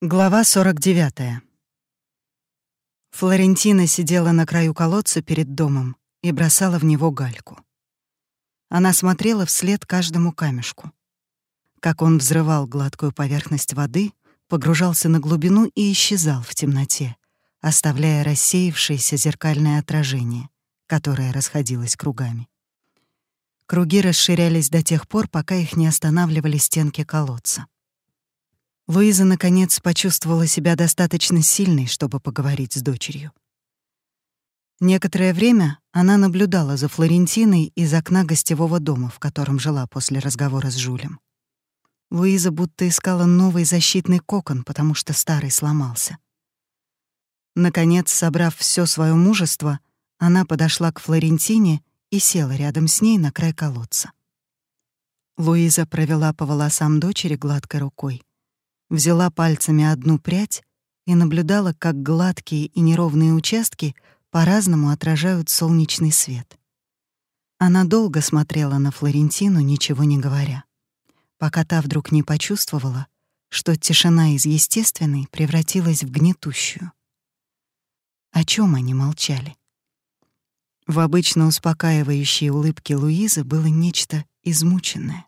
Глава 49. Флорентина сидела на краю колодца перед домом и бросала в него гальку. Она смотрела вслед каждому камешку. Как он взрывал гладкую поверхность воды, погружался на глубину и исчезал в темноте, оставляя рассеявшееся зеркальное отражение, которое расходилось кругами. Круги расширялись до тех пор, пока их не останавливали стенки колодца. Луиза, наконец, почувствовала себя достаточно сильной, чтобы поговорить с дочерью. Некоторое время она наблюдала за Флорентиной из окна гостевого дома, в котором жила после разговора с Жулем. Луиза будто искала новый защитный кокон, потому что старый сломался. Наконец, собрав все свое мужество, она подошла к Флорентине и села рядом с ней на край колодца. Луиза провела по волосам дочери гладкой рукой взяла пальцами одну прядь и наблюдала, как гладкие и неровные участки по-разному отражают солнечный свет. Она долго смотрела на Флорентину, ничего не говоря, пока та вдруг не почувствовала, что тишина из естественной превратилась в гнетущую. О чем они молчали? В обычно успокаивающей улыбке Луизы было нечто измученное.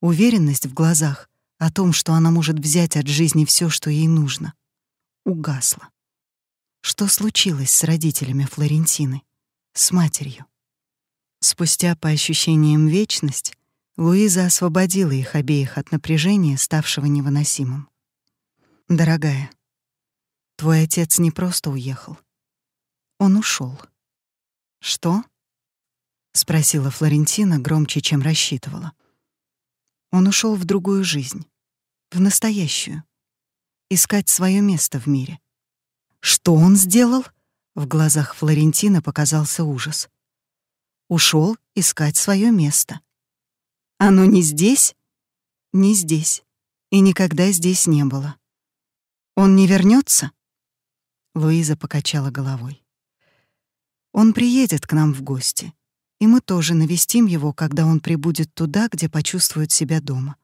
Уверенность в глазах о том, что она может взять от жизни все, что ей нужно, угасла. Что случилось с родителями Флорентины, с матерью? Спустя по ощущениям вечность, Луиза освободила их обеих от напряжения, ставшего невыносимым. «Дорогая, твой отец не просто уехал. Он ушел. «Что?» — спросила Флорентина громче, чем рассчитывала. Он ушел в другую жизнь, в настоящую. Искать свое место в мире. Что он сделал? В глазах Флорентина показался ужас. Ушел искать свое место. Оно не здесь? Не здесь. И никогда здесь не было. Он не вернется? Луиза покачала головой. Он приедет к нам в гости и мы тоже навестим его, когда он прибудет туда, где почувствует себя дома.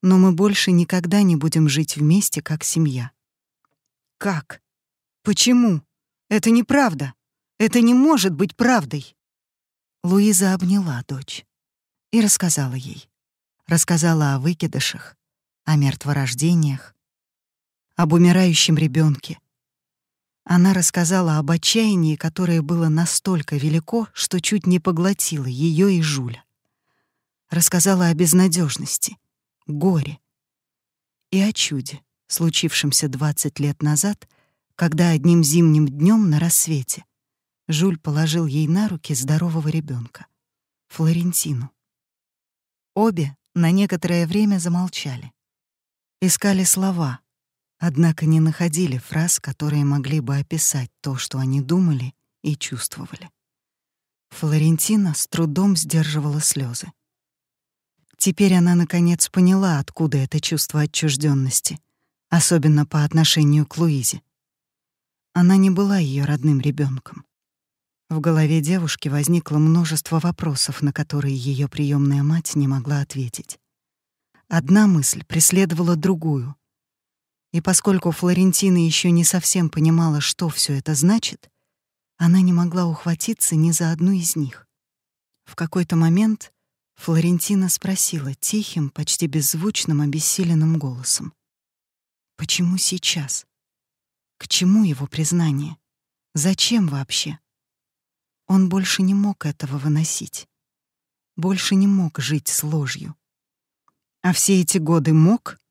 Но мы больше никогда не будем жить вместе как семья. Как? Почему? Это неправда. Это не может быть правдой. Луиза обняла дочь и рассказала ей. Рассказала о выкидышах, о мертворождениях, об умирающем ребенке, она рассказала об отчаянии, которое было настолько велико, что чуть не поглотило ее и Жуля. Рассказала о безнадежности, горе и о чуде, случившемся 20 лет назад, когда одним зимним днем на рассвете Жуль положил ей на руки здорового ребенка, Флорентину. Обе на некоторое время замолчали. Искали слова, однако не находили фраз, которые могли бы описать то, что они думали и чувствовали. Флорентина с трудом сдерживала слезы. Теперь она наконец поняла, откуда это чувство отчужденности, особенно по отношению к Луизе. Она не была ее родным ребенком. В голове девушки возникло множество вопросов, на которые ее приемная мать не могла ответить. Одна мысль преследовала другую, и поскольку Флорентина еще не совсем понимала, что все это значит, она не могла ухватиться ни за одну из них. В какой-то момент Флорентина спросила тихим, почти беззвучным, обессиленным голосом. «Почему сейчас? К чему его признание? Зачем вообще?» Он больше не мог этого выносить. Больше не мог жить с ложью. А все эти годы мог —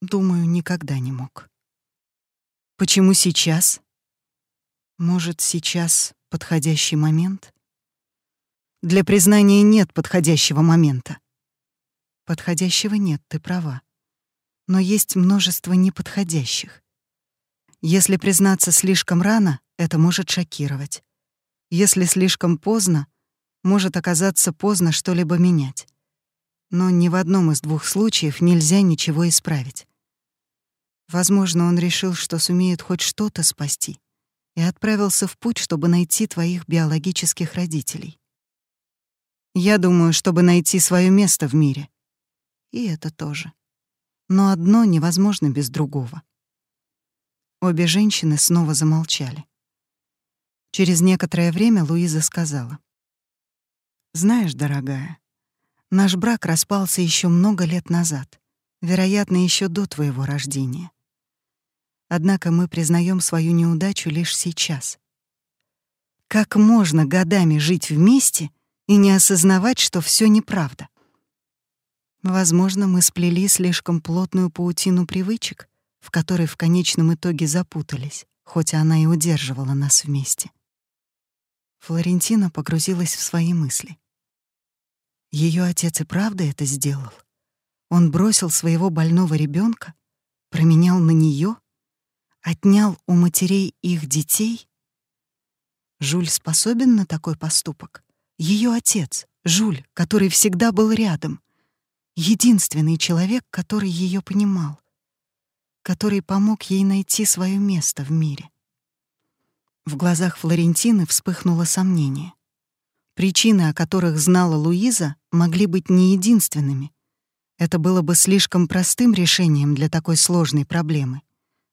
Думаю, никогда не мог. Почему сейчас? Может, сейчас подходящий момент? Для признания нет подходящего момента. Подходящего нет, ты права. Но есть множество неподходящих. Если признаться слишком рано, это может шокировать. Если слишком поздно, может оказаться поздно что-либо менять. Но ни в одном из двух случаев нельзя ничего исправить. Возможно, он решил, что сумеет хоть что-то спасти, и отправился в путь, чтобы найти твоих биологических родителей. Я думаю, чтобы найти свое место в мире. И это тоже. но одно невозможно без другого. Обе женщины снова замолчали. Через некоторое время Луиза сказала. «Знаешь, дорогая, наш брак распался еще много лет назад, вероятно, еще до твоего рождения. Однако мы признаем свою неудачу лишь сейчас. Как можно годами жить вместе и не осознавать, что все неправда? Возможно, мы сплели слишком плотную паутину привычек, в которой в конечном итоге запутались, хоть она и удерживала нас вместе. Флорентина погрузилась в свои мысли. Ее отец и правда это сделал. Он бросил своего больного ребенка, променял на нее, отнял у матерей их детей. Жуль способен на такой поступок. Ее отец, Жуль, который всегда был рядом, единственный человек, который ее понимал, который помог ей найти свое место в мире. В глазах Флорентины вспыхнуло сомнение. Причины, о которых знала Луиза, могли быть не единственными. Это было бы слишком простым решением для такой сложной проблемы.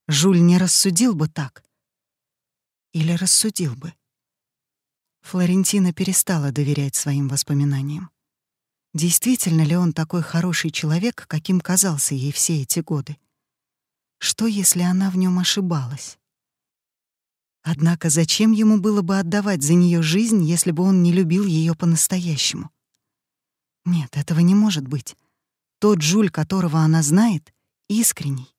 Жуль не рассудил бы так. Или рассудил бы. Флорентина перестала доверять своим воспоминаниям. Действительно ли он такой хороший человек, каким казался ей все эти годы? Что, если она в нем ошибалась? Однако зачем ему было бы отдавать за нее жизнь, если бы он не любил ее по-настоящему? Нет, этого не может быть. Тот Жуль, которого она знает, искренний.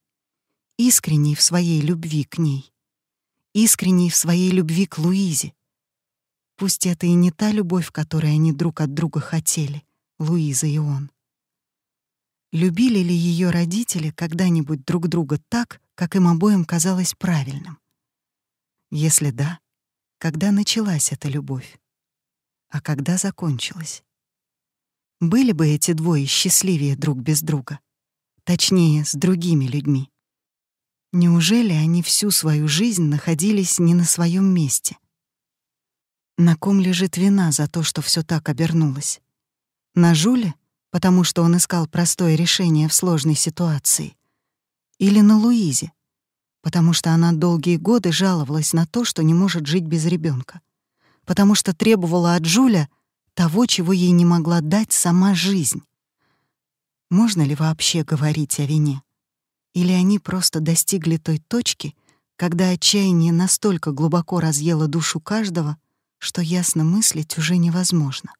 Искренний в своей любви к ней. Искренний в своей любви к Луизе. Пусть это и не та любовь, которой они друг от друга хотели, Луиза и он. Любили ли ее родители когда-нибудь друг друга так, как им обоим казалось правильным? Если да, когда началась эта любовь? А когда закончилась? Были бы эти двое счастливее друг без друга? Точнее, с другими людьми. Неужели они всю свою жизнь находились не на своем месте? На ком лежит вина за то, что все так обернулось? На Жуле, потому что он искал простое решение в сложной ситуации? Или на Луизе, потому что она долгие годы жаловалась на то, что не может жить без ребенка, потому что требовала от Жуля того, чего ей не могла дать сама жизнь. Можно ли вообще говорить о вине? Или они просто достигли той точки, когда отчаяние настолько глубоко разъело душу каждого, что ясно мыслить уже невозможно?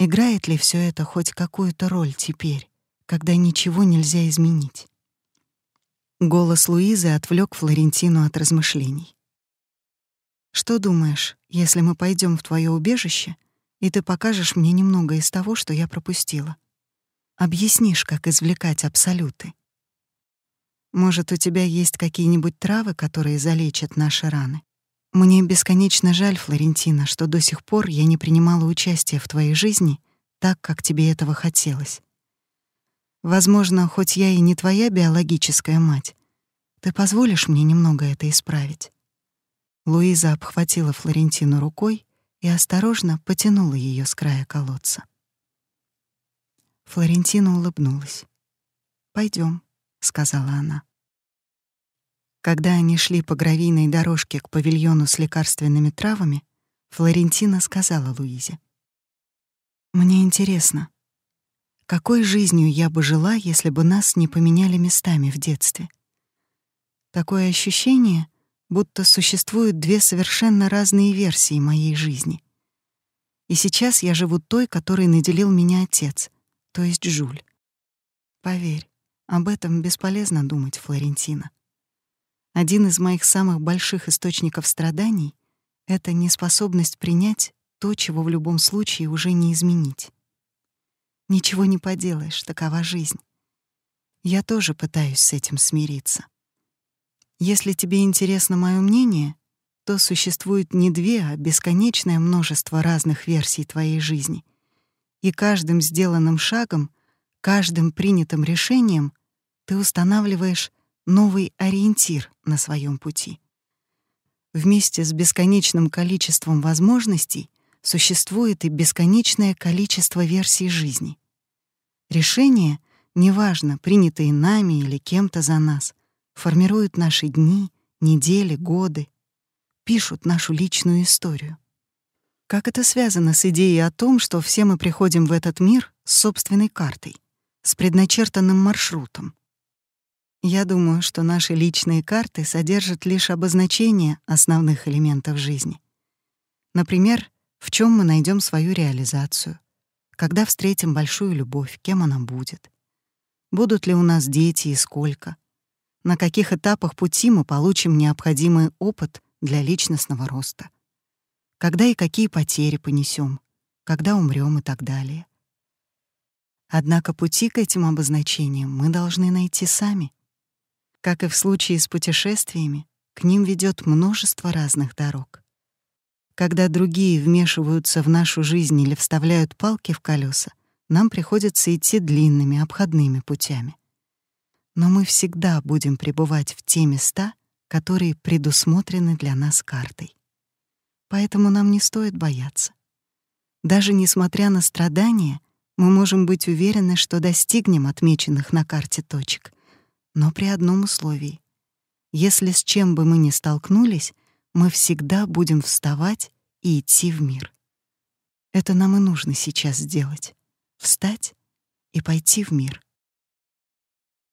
Играет ли все это хоть какую-то роль теперь, когда ничего нельзя изменить? Голос Луизы отвлек Флорентину от размышлений. «Что думаешь, если мы пойдем в твое убежище, и ты покажешь мне немного из того, что я пропустила? Объяснишь, как извлекать абсолюты? Может, у тебя есть какие-нибудь травы, которые залечат наши раны? Мне бесконечно жаль, Флорентина, что до сих пор я не принимала участия в твоей жизни так, как тебе этого хотелось. Возможно, хоть я и не твоя биологическая мать, ты позволишь мне немного это исправить?» Луиза обхватила Флорентину рукой и осторожно потянула ее с края колодца. Флорентина улыбнулась. Пойдем, сказала она. Когда они шли по гравийной дорожке к павильону с лекарственными травами, Флорентина сказала Луизе. «Мне интересно, какой жизнью я бы жила, если бы нас не поменяли местами в детстве? Такое ощущение, будто существуют две совершенно разные версии моей жизни. И сейчас я живу той, которой наделил меня отец, то есть Жуль. Поверь, об этом бесполезно думать, Флорентина. Один из моих самых больших источников страданий — это неспособность принять то, чего в любом случае уже не изменить. Ничего не поделаешь, такова жизнь. Я тоже пытаюсь с этим смириться. Если тебе интересно мое мнение, то существует не две, а бесконечное множество разных версий твоей жизни. И каждым сделанным шагом, каждым принятым решением ты устанавливаешь новый ориентир на своем пути. Вместе с бесконечным количеством возможностей существует и бесконечное количество версий жизни. Решение — неважно, принятые нами или кем-то за нас, формируют наши дни, недели, годы, пишут нашу личную историю. Как это связано с идеей о том, что все мы приходим в этот мир с собственной картой, с предначертанным маршрутом? Я думаю, что наши личные карты содержат лишь обозначение основных элементов жизни. Например, в чем мы найдем свою реализацию, когда встретим большую любовь, кем она будет, будут ли у нас дети и сколько, на каких этапах пути мы получим необходимый опыт для личностного роста — когда и какие потери понесем, когда умрем и так далее. Однако пути к этим обозначениям мы должны найти сами. Как и в случае с путешествиями, к ним ведет множество разных дорог. Когда другие вмешиваются в нашу жизнь или вставляют палки в колеса, нам приходится идти длинными обходными путями. Но мы всегда будем пребывать в те места, которые предусмотрены для нас картой поэтому нам не стоит бояться. Даже несмотря на страдания, мы можем быть уверены, что достигнем отмеченных на карте точек, но при одном условии. Если с чем бы мы ни столкнулись, мы всегда будем вставать и идти в мир. Это нам и нужно сейчас сделать — встать и пойти в мир.